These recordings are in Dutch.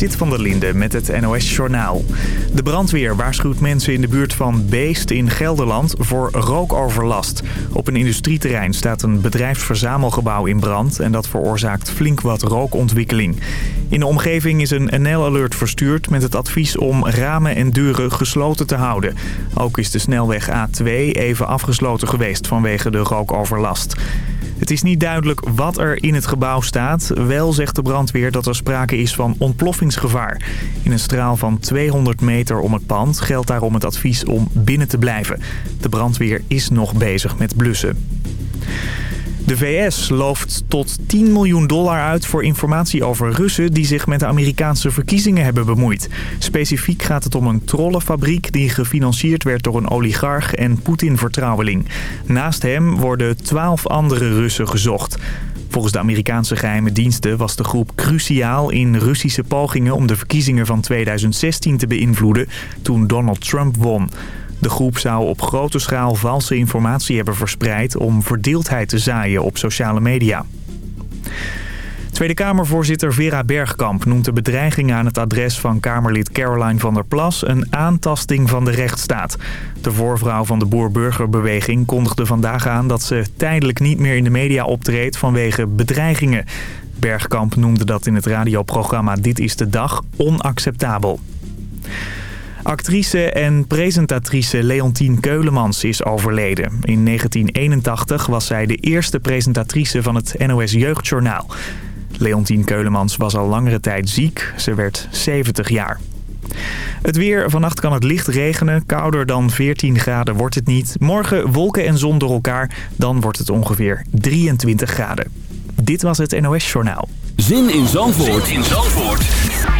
Zit van der Linde met het NOS-journaal. De brandweer waarschuwt mensen in de buurt van Beest in Gelderland voor rookoverlast. Op een industrieterrein staat een bedrijfsverzamelgebouw in brand... en dat veroorzaakt flink wat rookontwikkeling. In de omgeving is een NL-alert verstuurd met het advies om ramen en deuren gesloten te houden. Ook is de snelweg A2 even afgesloten geweest vanwege de rookoverlast. Het is niet duidelijk wat er in het gebouw staat. Wel zegt de brandweer dat er sprake is van ontploffingsgevaar. In een straal van 200 meter om het pand geldt daarom het advies om binnen te blijven. De brandweer is nog bezig met blussen. De VS looft tot 10 miljoen dollar uit voor informatie over Russen die zich met de Amerikaanse verkiezingen hebben bemoeid. Specifiek gaat het om een trollenfabriek die gefinancierd werd door een oligarch en Poetin-vertrouweling. Naast hem worden 12 andere Russen gezocht. Volgens de Amerikaanse geheime diensten was de groep cruciaal in Russische pogingen om de verkiezingen van 2016 te beïnvloeden toen Donald Trump won. De groep zou op grote schaal valse informatie hebben verspreid om verdeeldheid te zaaien op sociale media. Tweede Kamervoorzitter Vera Bergkamp noemt de bedreiging aan het adres van Kamerlid Caroline van der Plas een aantasting van de rechtsstaat. De voorvrouw van de Boer-Burgerbeweging kondigde vandaag aan dat ze tijdelijk niet meer in de media optreedt vanwege bedreigingen. Bergkamp noemde dat in het radioprogramma Dit is de Dag onacceptabel. Actrice en presentatrice Leontien Keulemans is overleden. In 1981 was zij de eerste presentatrice van het NOS Jeugdjournaal. Leontien Keulemans was al langere tijd ziek. Ze werd 70 jaar. Het weer. Vannacht kan het licht regenen. Kouder dan 14 graden wordt het niet. Morgen wolken en zon door elkaar. Dan wordt het ongeveer 23 graden. Dit was het NOS Journaal. Zin in Zandvoort, zin in Zandvoort.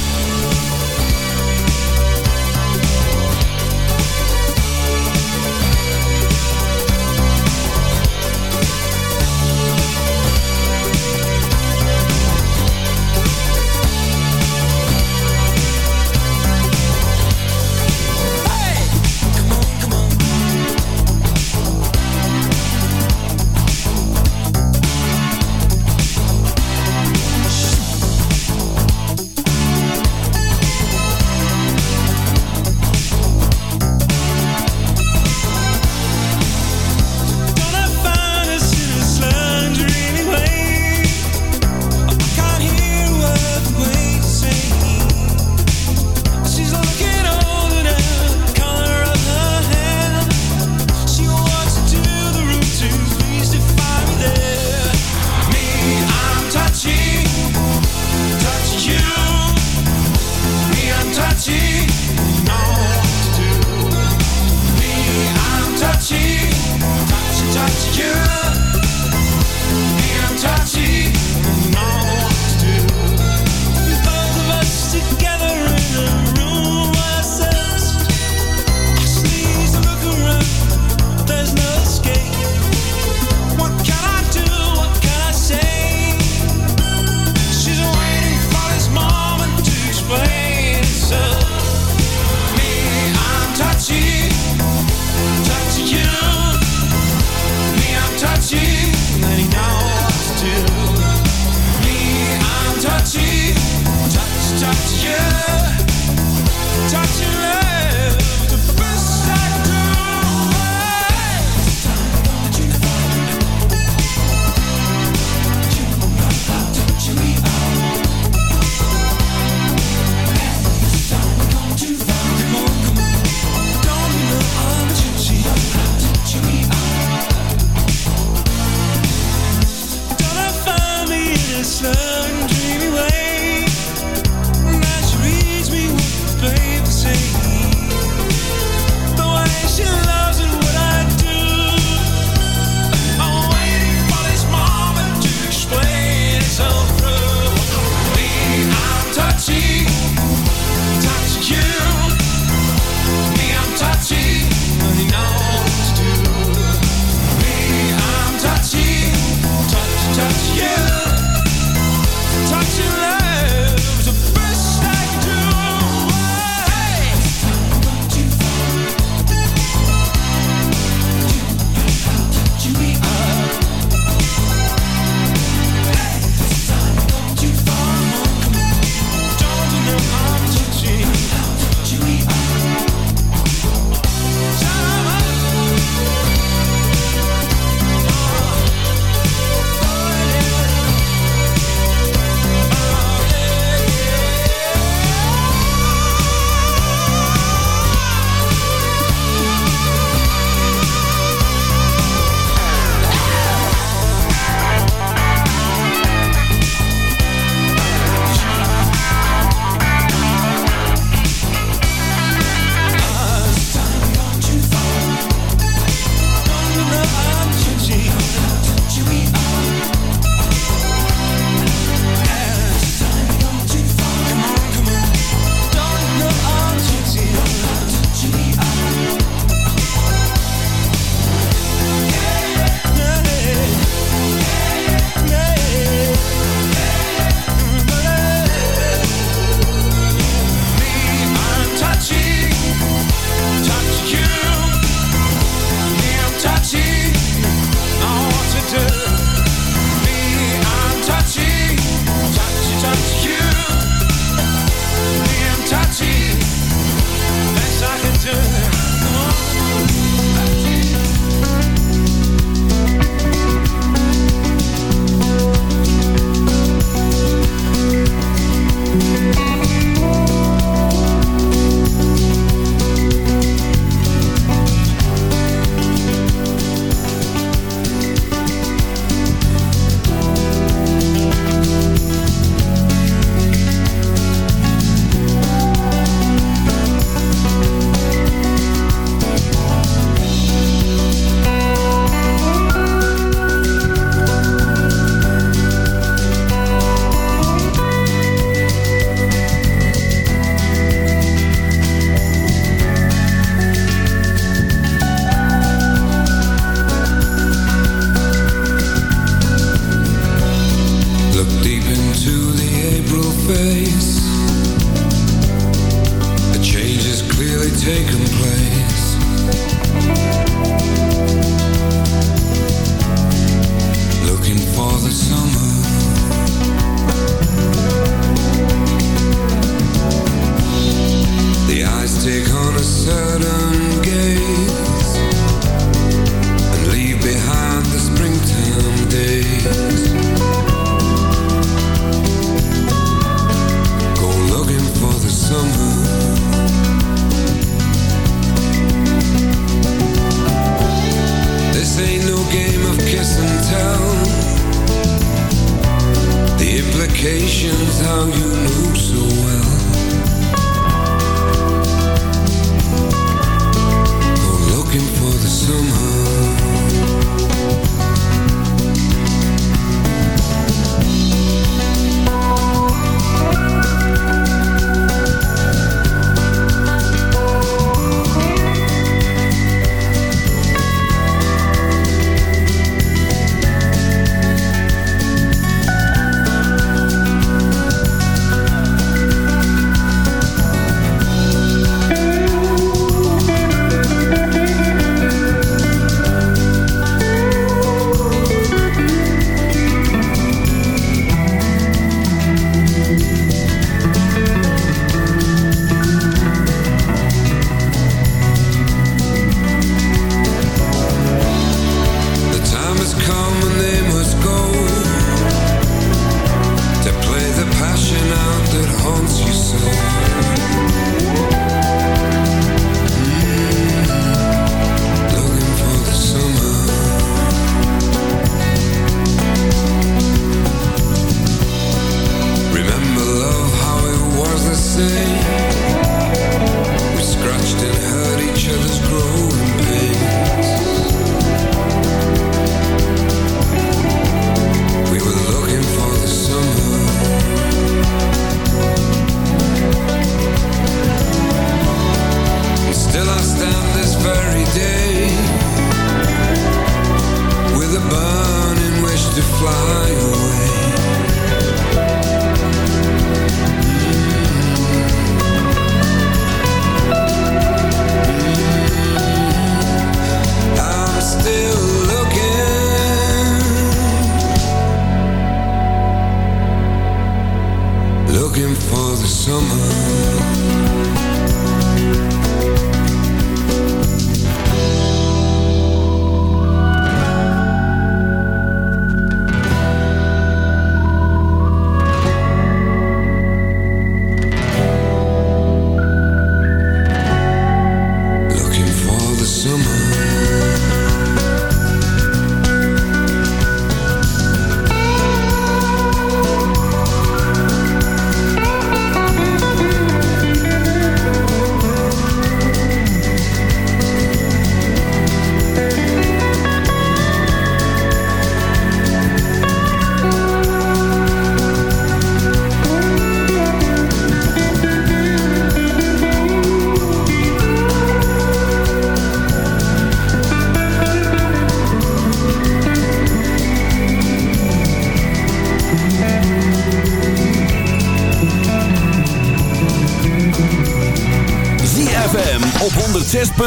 say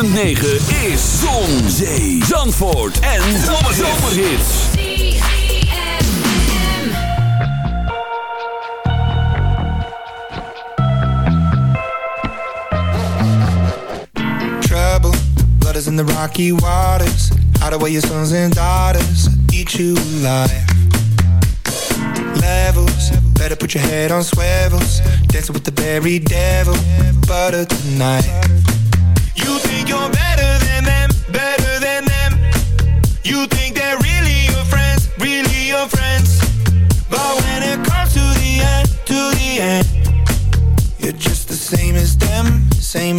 106.9 is Zon, Zee, Zandvoort en Zomerhits. Trouble, blood is in the rocky waters. Hide away your sons and daughters, eat you alive. Levels, better put your head on swivels. Dancing with the very devil, butter tonight you're better than them, better than them. You think they're really your friends, really your friends. But when it comes to the end, to the end, you're just the same as them, same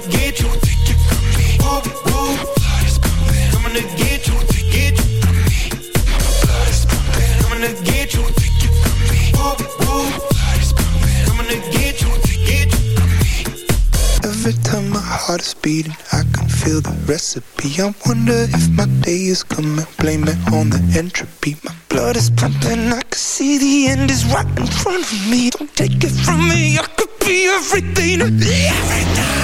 to get gonna get you. Every time my heart is beating, I can feel the recipe. I wonder if my day is coming. Blame it on the entropy. My blood is pumping. I can see the end is right in front of me. Don't take it from me. I could be everything to everything.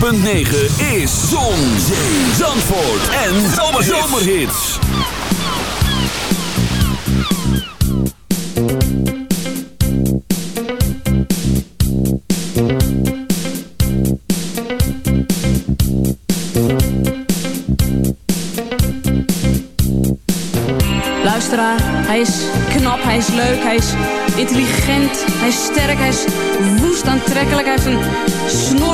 106.9 is Zon, Zandvoort en Zomerhits. Luisteraar, hij is knap, hij is leuk, hij is intelligent, hij is sterk, hij is woest aantrekkelijk. Hij heeft een snor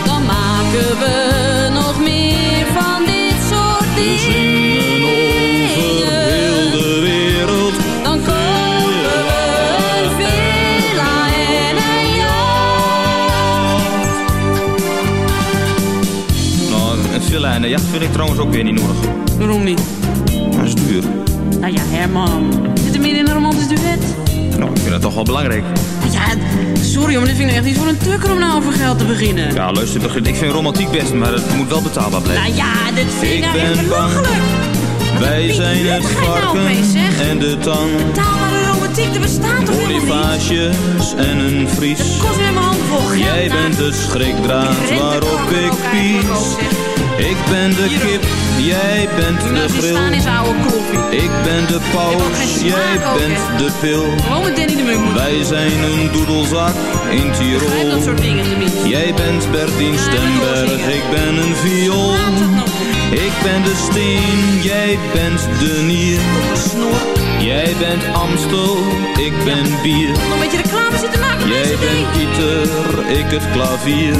Maken we nog meer van dit soort dingen. heel de wereld. Dan kopen we een villa en een jacht. Nou, een villa en een jacht vind ik trouwens ook weer niet nodig. Waarom niet? Dat is duur. Nou ja, Herman. Nou, ik vind dat toch wel belangrijk. Ja, sorry, maar dit vind ik echt niet voor een tukker om nou over geld te beginnen. Ja, luister, ik vind romantiek best, maar het moet wel betaalbaar blijven. Nou ja, dit vind ik, Ik nou ben belachelijk. Wij zijn het nou varken en de tang. Betaalbare romantiek, er bestaat toch helemaal niet? En een vries. Het kost weer mijn hand vol. Jij nou. bent de schrikdraad waarop ik pies. Ik ben de kip, jij bent Nou, de die grill. Ik ben de paus, jij bent de pil. Gewoon met Danny de Munk. Wij zijn een doedelzak in Tirol. dat soort dingen tenminste. Jij bent Bertien Stemberg, ik ben een viool. Ik ben de steen, jij bent de nier. Jij bent Amstel, ik ben bier. Nog een beetje reclame zitten maken. Jij bent. Pieter, ik het klavier.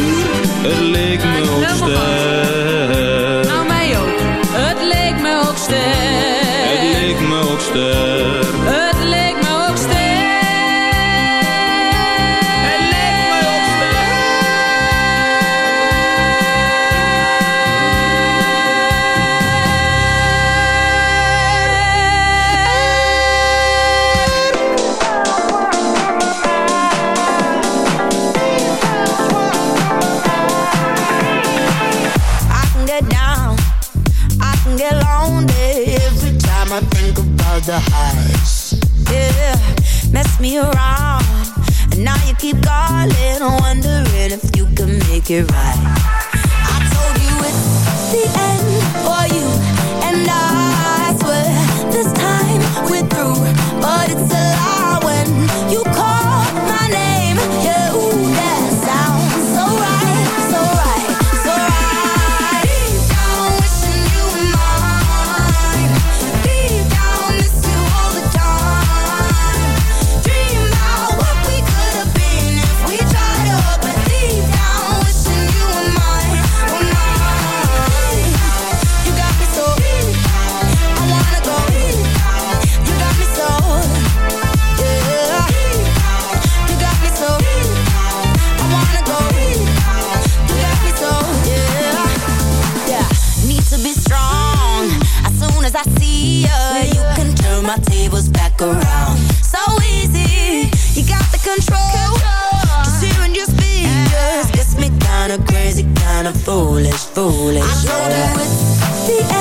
Het leek me ook sterk. Nou, mij ook. Het leek me ook sterk. Het leek me ook sterk. it right. so easy. You got the control, your me kind of crazy, kind of foolish, foolish. I know yeah. with the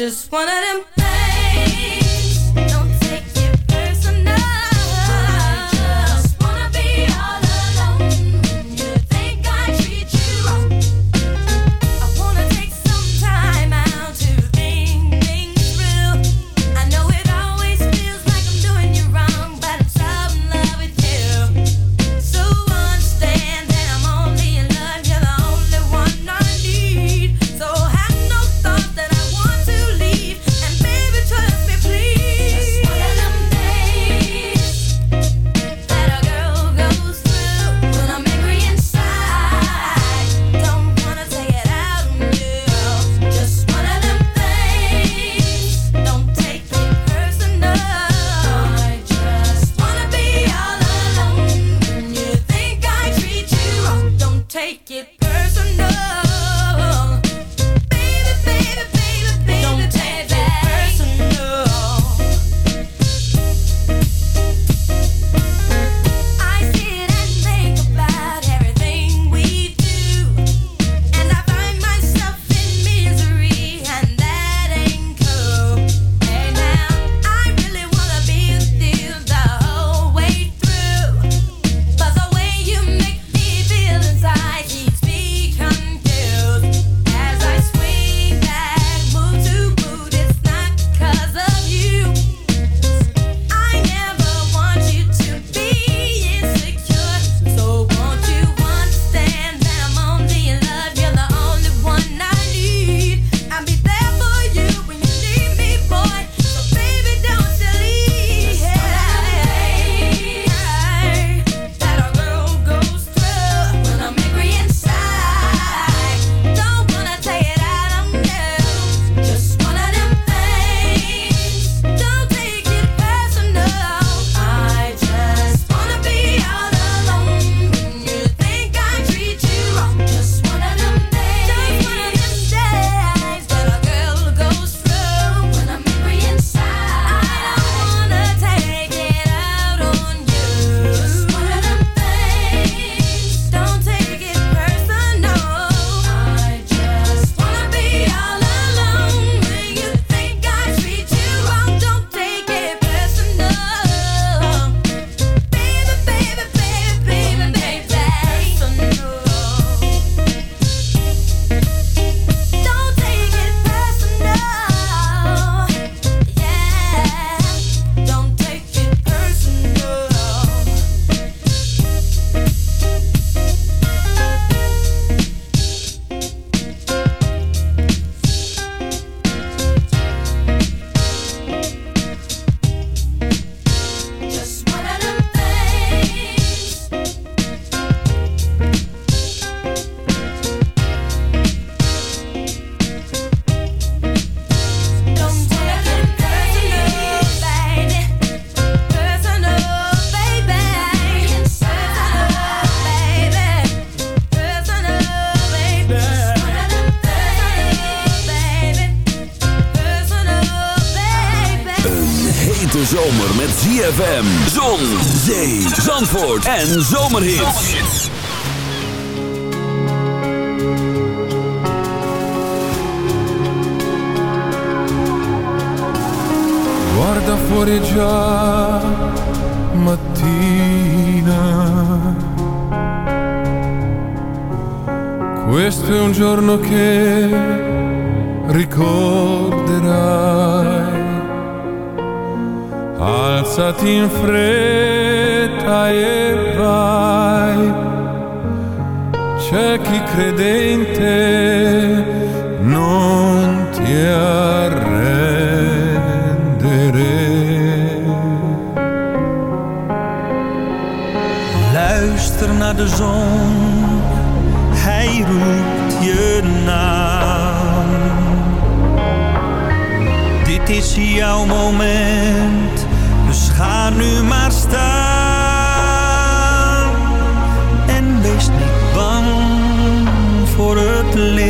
just wanna personal. En zomerhits. Voor